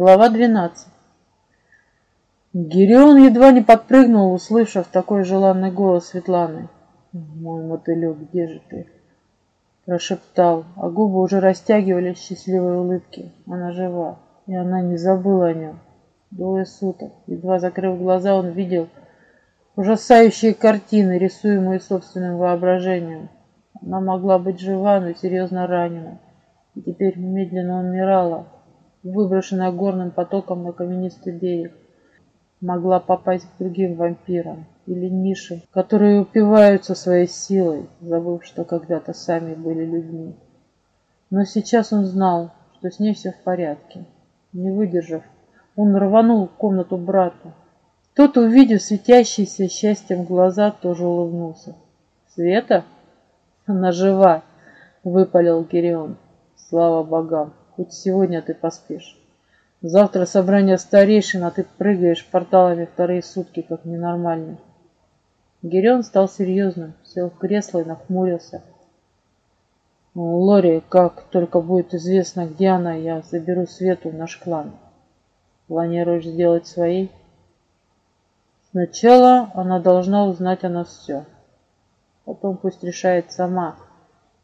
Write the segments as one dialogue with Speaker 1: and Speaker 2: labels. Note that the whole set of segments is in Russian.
Speaker 1: Глава 12. Гирион едва не подпрыгнул, услышав такой желанный голос Светланы. «Мой мотылек, где же ты?» Прошептал, а губы уже растягивались в счастливой улыбке. Она жива, и она не забыла о нем. Двое суток, едва закрыв глаза, он видел ужасающие картины, рисуемые собственным воображением. Она могла быть жива, но серьезно ранена, и теперь медленно умирала, выброшенная горным потоком на каменистый берег, могла попасть к другим вампирам или нишам, которые упиваются своей силой, забыв, что когда-то сами были людьми. Но сейчас он знал, что с ней все в порядке. Не выдержав, он рванул в комнату брата. Тот, увидев светящиеся счастьем глаза, тоже улыбнулся. «Света? Она жива!» — выпалил Гирион. «Слава богам!» Хоть сегодня ты поспишь. Завтра собрание старейшин, а ты прыгаешь порталами вторые сутки, как ненормальный. Герион стал серьезным, сел в кресло и нахмурился. Лори, как только будет известно, где она, я заберу Свету в наш клан. Планируешь сделать своей? Сначала она должна узнать о нас все. Потом пусть решает сама,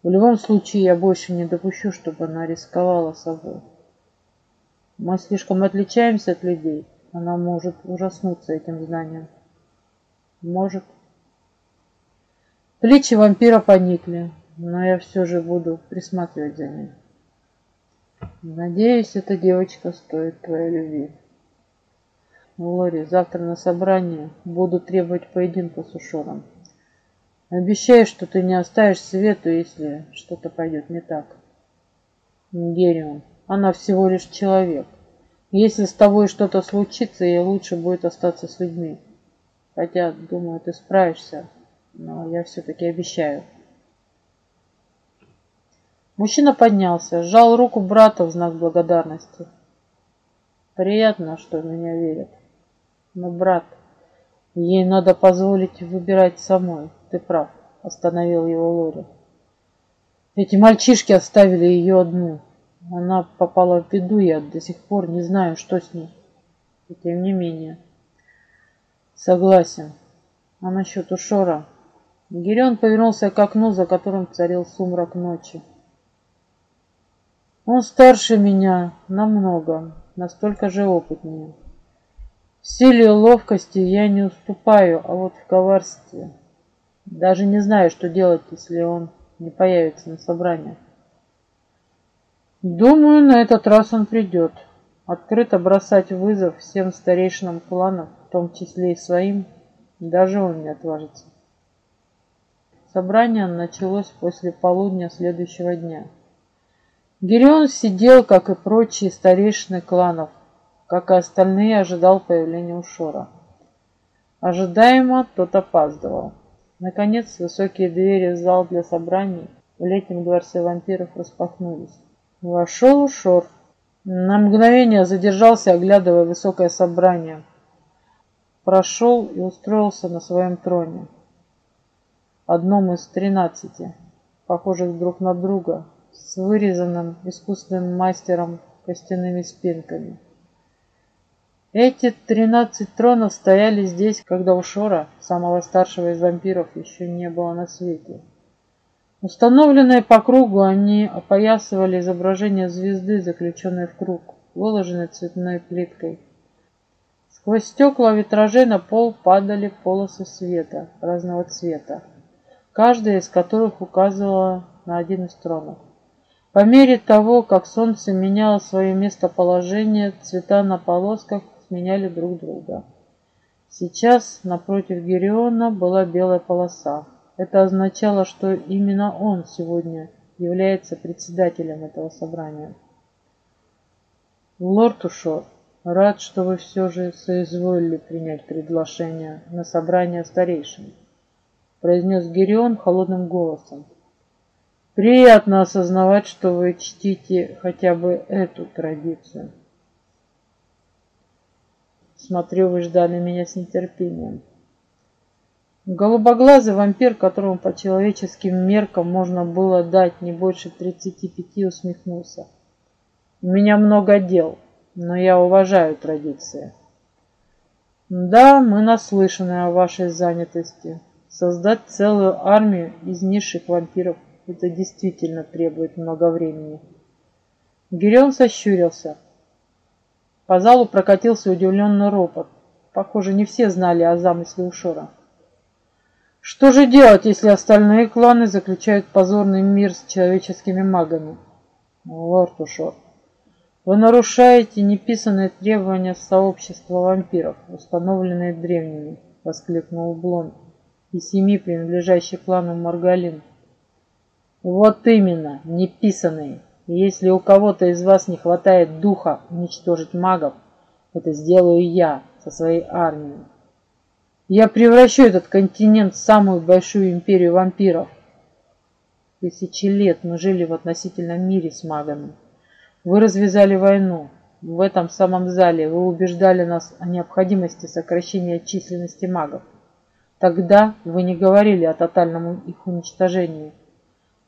Speaker 1: в любом случае, я больше не допущу, чтобы она рисковала собой. Мы слишком отличаемся от людей. Она может ужаснуться этим знанием. Может. Плечи вампира поникли, но я все же буду присматривать за ней. Надеюсь, эта девочка стоит твоей любви. Лори, завтра на собрании буду требовать поединка с Ушором. Обещаю, что ты не оставишь Свету, если что-то пойдет не так. Герион, она всего лишь человек. Если с тобой что-то случится, ей лучше будет остаться с людьми. Хотя, думаю, ты справишься, но я все-таки обещаю. Мужчина поднялся, сжал руку брата в знак благодарности. Приятно, что в меня верят. Но, брат, ей надо позволить выбирать самой. Ты прав, остановил его Лори. Эти мальчишки оставили ее одну. Она попала в беду, я до сих пор не знаю, что с ней. И тем не менее. Согласен. А насчет Ушора? Гирион повернулся к окну, за которым царил сумрак ночи. Он старше меня намного, настолько же опытнее. В силе и ловкости я не уступаю, а вот в коварстве даже не знаю, что делать, если он не появится на собрании. Думаю, на этот раз он придет. Открыто бросать вызов всем старейшинам клана, в том числе и своим, даже он не отважится. Собрание началось после полудня следующего дня. Гирион сидел, как и прочие старейшины кланов, как и остальные ожидал появления Ушора. Ожидаемо тот опаздывал. Наконец, высокие двери в зал для собраний в летнем дворце вампиров распахнулись. Вошел Ушор. На мгновение задержался, оглядывая высокое собрание. Прошел и устроился на своем троне. Одном из тринадцати, похожих друг на друга, с вырезанным искусственным мастером костяными спинками. Эти тринадцать тронов стояли здесь, когда у Шора, самого старшего из вампиров, еще не было на свете. Установленные по кругу, они опоясывали изображение звезды, заключенной в круг, выложенной цветной плиткой. Сквозь стекла витражей на пол падали полосы света разного цвета, каждая из которых указывала на один из тронов. По мере того, как солнце меняло свое местоположение, цвета на полосках сменяли друг друга. Сейчас напротив Гериона была белая полоса. Это означало, что именно он сегодня является председателем этого собрания. Лорд Ушор, рад, что вы все же соизволили принять приглашение на собрание старейшин, произнес Герион холодным голосом. Приятно осознавать, что вы чтите хотя бы эту традицию. Смотрю, вы ждали меня с нетерпением. Голубоглазый вампир, которому по человеческим меркам можно было дать не больше 35, усмехнулся. У меня много дел. но я уважаю традиции. Да, мы наслышаны о вашей занятости. Создать целую армию из низших вампиров – это действительно требует много времени. Гирион сощурился. По залу прокатился удивленный ропот. Похоже, не все знали о замысле Ушора. Что же делать, если остальные кланы заключают позорный мир с человеческими магами? Лорд Ушор, вы нарушаете неписанные требования сообщества вампиров, установленные древними, воскликнул Блон и семи, принадлежащих клану Маргалин. Вот именно, неписанные. Если у кого-то из вас не хватает духа уничтожить магов, это сделаю я со своей армией. Я превращу этот континент в самую большую империю вампиров. Тысячи лет мы жили в относительном мире с магами. Вы развязали войну. В этом самом зале вы убеждали нас о необходимости сокращения численности магов. Тогда вы не говорили о тотальном их уничтожении.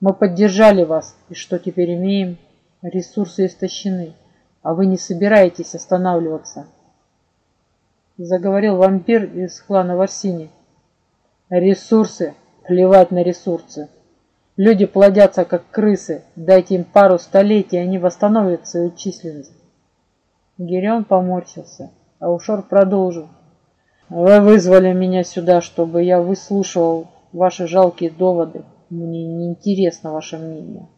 Speaker 1: Мы поддержали вас, и что теперь имеем? Ресурсы истощены, а вы не собираетесь останавливаться заговорил вампир из клана Варсини. Ресурсы, плевать на ресурсы. Люди плодятся, как крысы. Дайте им пару столетий, они восстановят свою численность. Гирион поморщился, а Ушор продолжил. Вы вызвали меня сюда, чтобы я выслушивал ваши жалкие доводы. Мне не интересно ваше мнение.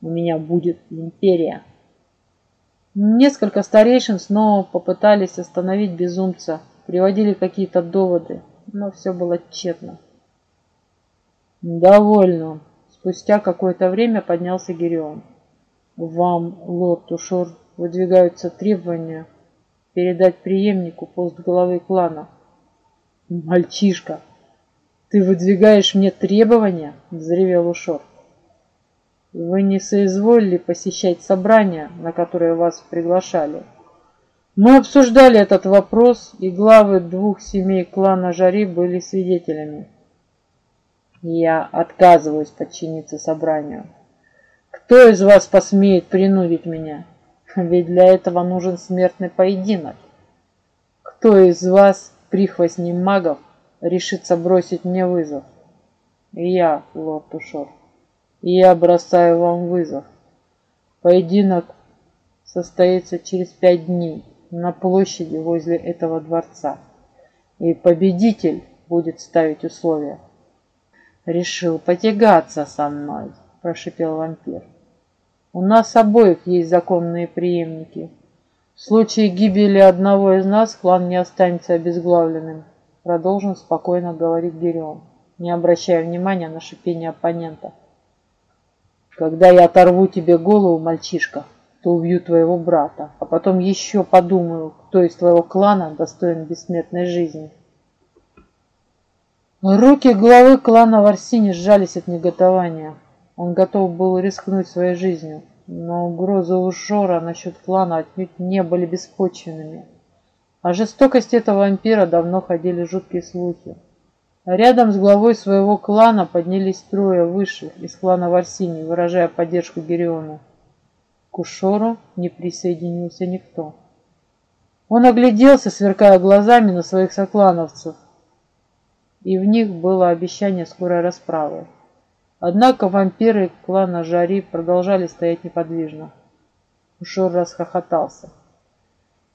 Speaker 1: У меня будет империя. Несколько старейшин снова попытались остановить безумца, приводили какие-то доводы, но все было тщетно. «Довольно». Спустя какое-то время поднялся Гирион. «Вам, лорд Ушор, выдвигаются требования передать преемнику пост главы клана». «Мальчишка, ты выдвигаешь мне требования?» – взревел Ушор. Вы не соизволили посещать собрания, на которые вас приглашали. Мы обсуждали этот вопрос, и главы двух семей клана Жари были свидетелями. Я отказываюсь подчиниться собранию. Кто из вас посмеет принудить меня? Ведь для этого нужен смертный поединок. Кто из вас, прихвостней магов, решится бросить мне вызов? Я, лорд Ушор я бросаю вам вызов. Поединок состоится через пять дней на площади возле этого дворца, и победитель будет ставить условия. «Решил потягаться со мной», – прошипел вампир. «У нас обоих есть законные преемники. В случае гибели одного из нас клан не останется обезглавленным», – продолжил спокойно говорить Герион, не обращая внимания на шипение оппонента. Когда я оторву тебе голову, мальчишка, то убью твоего брата, а потом еще подумаю, кто из твоего клана достоин бессмертной жизни. Руки главы клана Варсини сжались от неготования. Он готов был рискнуть своей жизнью, но угрозы у Жора насчет клана отнюдь не были беспочвенными. О жестокости этого вампира давно ходили жуткие слухи. Рядом с главой своего клана поднялись трое высших из клана Варсини, выражая поддержку Гериону. К Ушору не присоединился никто. Он огляделся, сверкая глазами на своих соклановцев, и в них было обещание скорой расправы. Однако вампиры клана Жари продолжали стоять неподвижно. Ушор расхохотался.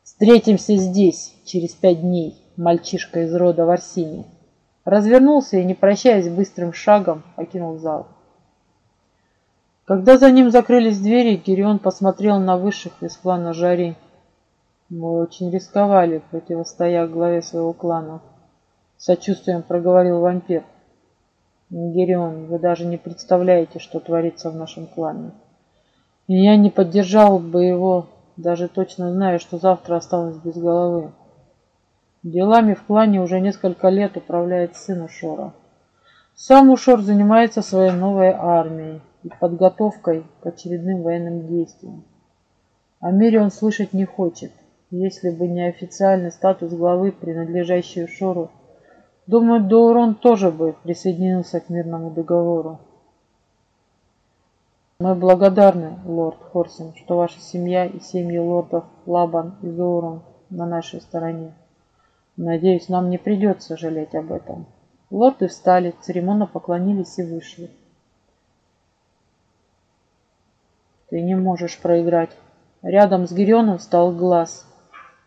Speaker 1: «Встретимся здесь через пять дней, мальчишка из рода Варсини» развернулся и, не прощаясь быстрым шагом, покинул зал. Когда за ним закрылись двери, Гирион посмотрел на высших из клана Жари. Мы очень рисковали, противостоя главе своего клана. Сочувствием проговорил вампир. Гирион, вы даже не представляете, что творится в нашем клане. Я не поддержал бы его, даже точно зная, что завтра останусь без головы. Делами в клане уже несколько лет управляет сын Ушора. Сам Ушор занимается своей новой армией и подготовкой к очередным военным действиям. О мире он слышать не хочет. Если бы не официальный статус главы, принадлежащий Ушору, думаю, Доурон тоже бы присоединился к мирному договору. Мы благодарны, лорд Хорсин, что ваша семья и семьи лордов Лабан и Зоурон на нашей стороне. Надеюсь, нам не придется жалеть об этом. Лорды встали, церемонно поклонились и вышли. Ты не можешь проиграть. Рядом с Гирионом встал глаз.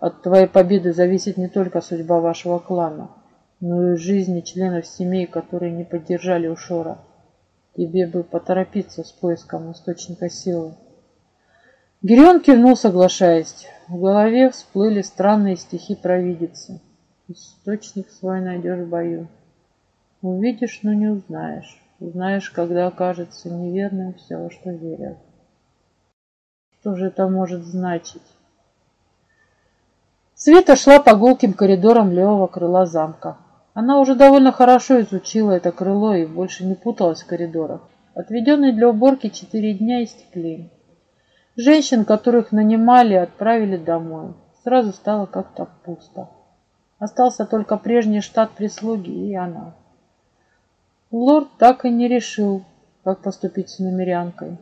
Speaker 1: От твоей победы зависит не только судьба вашего клана, но и жизни членов семей, которые не поддержали Ушора. Тебе бы поторопиться с поиском источника силы. Гирион кивнул, соглашаясь. В голове всплыли странные стихи провидицы. Источник свой найдешь в бою. Увидишь, но не узнаешь. Узнаешь, когда окажется неверным все, во что верил. Что же это может значить? Света шла по гулким коридорам левого крыла замка. Она уже довольно хорошо изучила это крыло и больше не путалась в коридорах. Отведенные для уборки четыре дня истекли. Женщин, которых нанимали, отправили домой. Сразу стало как-то пусто. Остался только прежний штат прислуги и она. Лорд так и не решил, как поступить с намерянкой.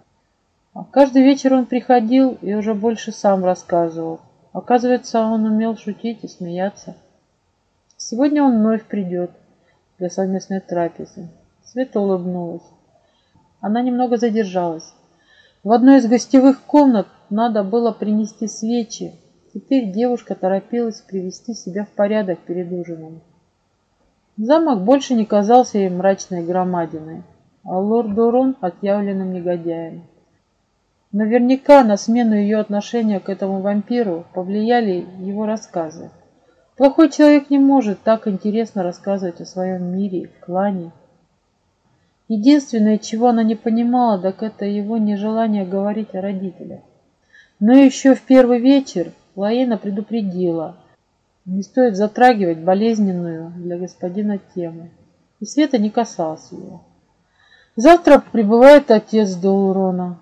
Speaker 1: А каждый вечер он приходил и уже больше сам рассказывал. Оказывается, он умел шутить и смеяться. Сегодня он вновь придет для совместной трапезы. Света улыбнулась. Она немного задержалась. В одной из гостевых комнат надо было принести свечи. Теперь девушка торопилась привести себя в порядок перед ужином. Замок больше не казался ей мрачной громадиной, а лорд Дурон отъявленным негодяем. Наверняка на смену ее отношения к этому вампиру повлияли его рассказы. Плохой человек не может так интересно рассказывать о своем мире, клане. Единственное, чего она не понимала, так это его нежелание говорить о родителях. Но еще в первый вечер Лаена предупредила, не стоит затрагивать болезненную для господина тему. И Света не касался ее. Завтра прибывает отец Доурона.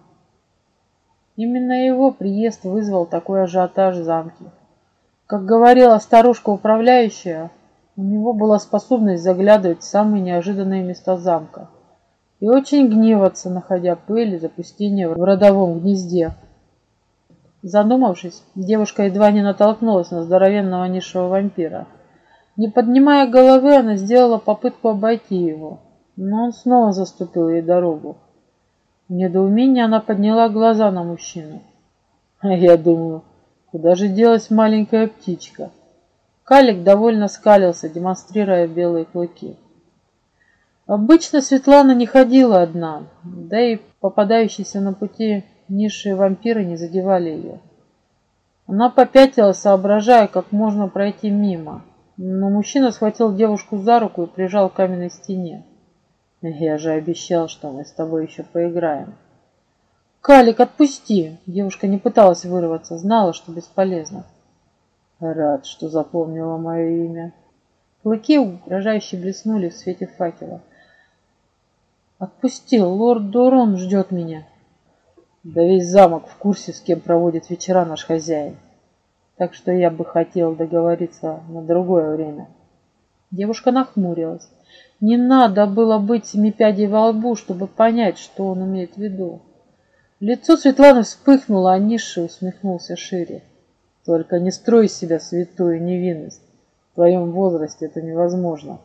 Speaker 1: Именно его приезд вызвал такой ажиотаж в замке. Как говорила старушка-управляющая, у него была способность заглядывать в самые неожиданные места замка и очень гневаться, находя пыль и запустение в родовом гнезде. Задумавшись, девушка едва не натолкнулась на здоровенного низшего вампира. Не поднимая головы, она сделала попытку обойти его, но он снова заступил ей дорогу. В недоумении она подняла глаза на мужчину. Я думаю, Куда же делась маленькая птичка? Калик довольно скалился, демонстрируя белые клыки. Обычно Светлана не ходила одна, да и попадающиеся на пути низшие вампиры не задевали ее. Она попятилась, соображая, как можно пройти мимо. Но мужчина схватил девушку за руку и прижал к каменной стене. «Я же обещал, что мы с тобой еще поиграем». «Калик, отпусти!» Девушка не пыталась вырваться, знала, что бесполезно. Рад, что запомнила мое имя. Клыки угрожающе блеснули в свете факела. «Отпустил, лорд Дорон ждет меня». Да весь замок в курсе, с кем проводит вечера наш хозяин. Так что я бы хотел договориться на другое время. Девушка нахмурилась. Не надо было быть семипядей во лбу, чтобы понять, что он имеет в виду. Лицо Светланы вспыхнуло, а Ниша усмехнулся шире. Только не строй себя святую невинность. В твоем возрасте это невозможно.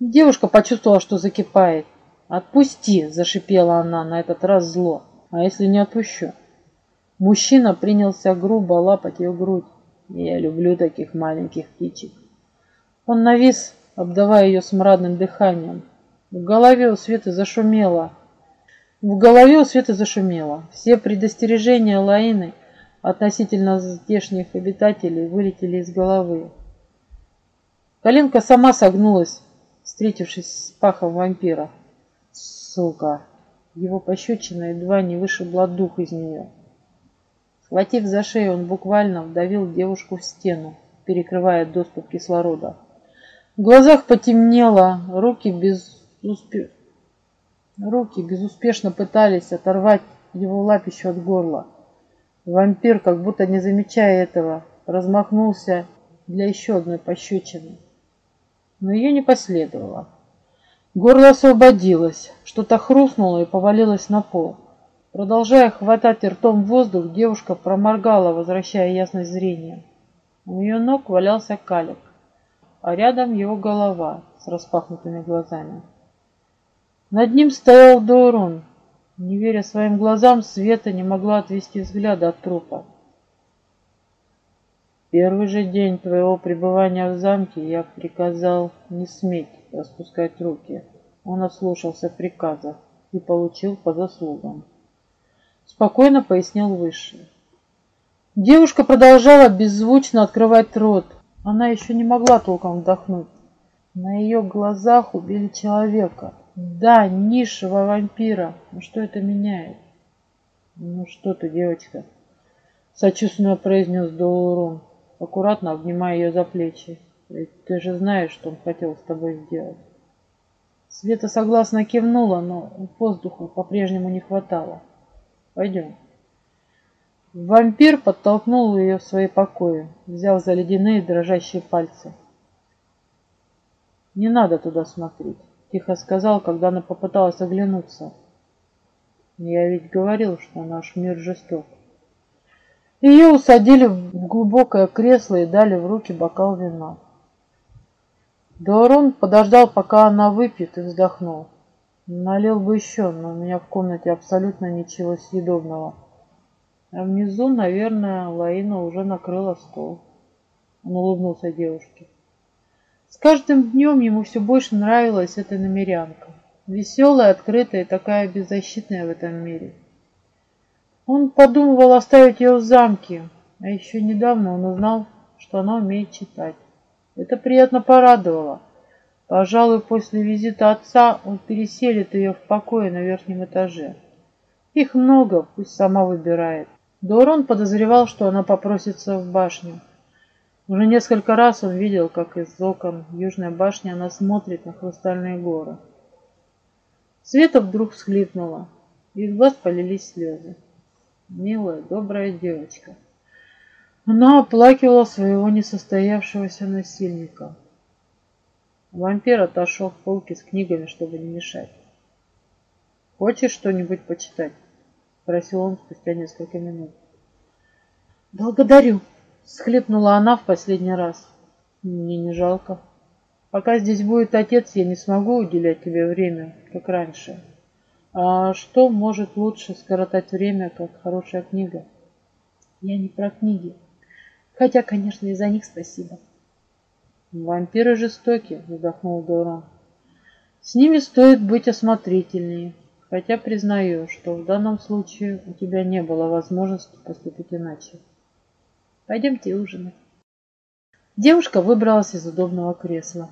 Speaker 1: Девушка почувствовала, что закипает. «Отпусти!» – зашипела она, на этот раз зло. «А если не отпущу?» Мужчина принялся грубо лапать ее грудь. Я люблю таких маленьких птичек. Он навис, обдавая ее смрадным дыханием. В голове у Светы зашумело – в голове у Светы зашумело. Все предостережения Лаины относительно здешних обитателей вылетели из головы. Коленка сама согнулась, встретившись с пахом вампира. Сука! Его пощечина едва не вышибла дух из нее. Схватив за шею, он буквально вдавил девушку в стену, перекрывая доступ кислорода. В глазах потемнело, руки без успеха Руки безуспешно пытались оторвать его лапищу от горла. Вампир, как будто не замечая этого, размахнулся для еще одной пощечины. Но ее не последовало. Горло освободилось, что-то хрустнуло и повалилось на пол. Продолжая хватать ртом воздух, девушка проморгала, возвращая ясность зрения. У ее ног валялся калик, а рядом его голова с распахнутыми глазами. Над ним стоял Доурон. Не веря своим глазам, Света не могла отвести взгляда от трупа. Первый же день твоего пребывания в замке я приказал не сметь распускать руки. Он ослушался приказа и получил по заслугам. Спокойно пояснил Высший. Девушка продолжала беззвучно открывать рот. Она еще не могла толком вдохнуть. На ее глазах убили человека. Да, низшего вампира. Но что это меняет? Ну что ты, девочка? Сочувственно произнес Доурон, аккуратно обнимая ее за плечи. Ведь ты же знаешь, что он хотел с тобой сделать. Света согласно кивнула, но воздуха по-прежнему не хватало. Пойдем. Вампир подтолкнул ее в свои покои, взял за ледяные дрожащие пальцы. «Не надо туда смотреть», — тихо сказал, когда она попыталась оглянуться. «Я ведь говорил, что наш мир жесток». Ее усадили в глубокое кресло и дали в руки бокал вина. Даурон подождал, пока она выпьет, и вздохнул. Налил бы еще, но у меня в комнате абсолютно ничего съедобного. А внизу, наверное, Лаина уже накрыла стол. Он улыбнулся девушке. С каждым днем ему все больше нравилась эта намерянка. Веселая, открытая такая беззащитная в этом мире. Он подумывал оставить ее в замке, а еще недавно он узнал, что она умеет читать. Это приятно порадовало. Пожалуй, после визита отца он переселит ее в покое на верхнем этаже. Их много, пусть сама выбирает. Дорон подозревал, что она попросится в башню. Уже несколько раз он видел, как из окон южной башни она смотрит на хрустальные горы. Света вдруг всхлипнула, и из глаз полились слезы. Милая, добрая девочка. Она оплакивала своего несостоявшегося насильника. Вампир отошел к полке с книгами, чтобы не мешать. «Хочешь что-нибудь почитать?» Спросил он спустя несколько минут. Благодарю, схлипнула она в последний раз. Мне не жалко. Пока здесь будет отец, я не смогу уделять тебе время, как раньше. А что может лучше скоротать время, как хорошая книга? Я не про книги. Хотя, конечно, и за них спасибо. Вампиры жестоки, вздохнул Доран. С ними стоит быть осмотрительнее. Хотя признаю, что в данном случае у тебя не было возможности поступить иначе. Пойдемте ужинать. Девушка выбралась из удобного кресла.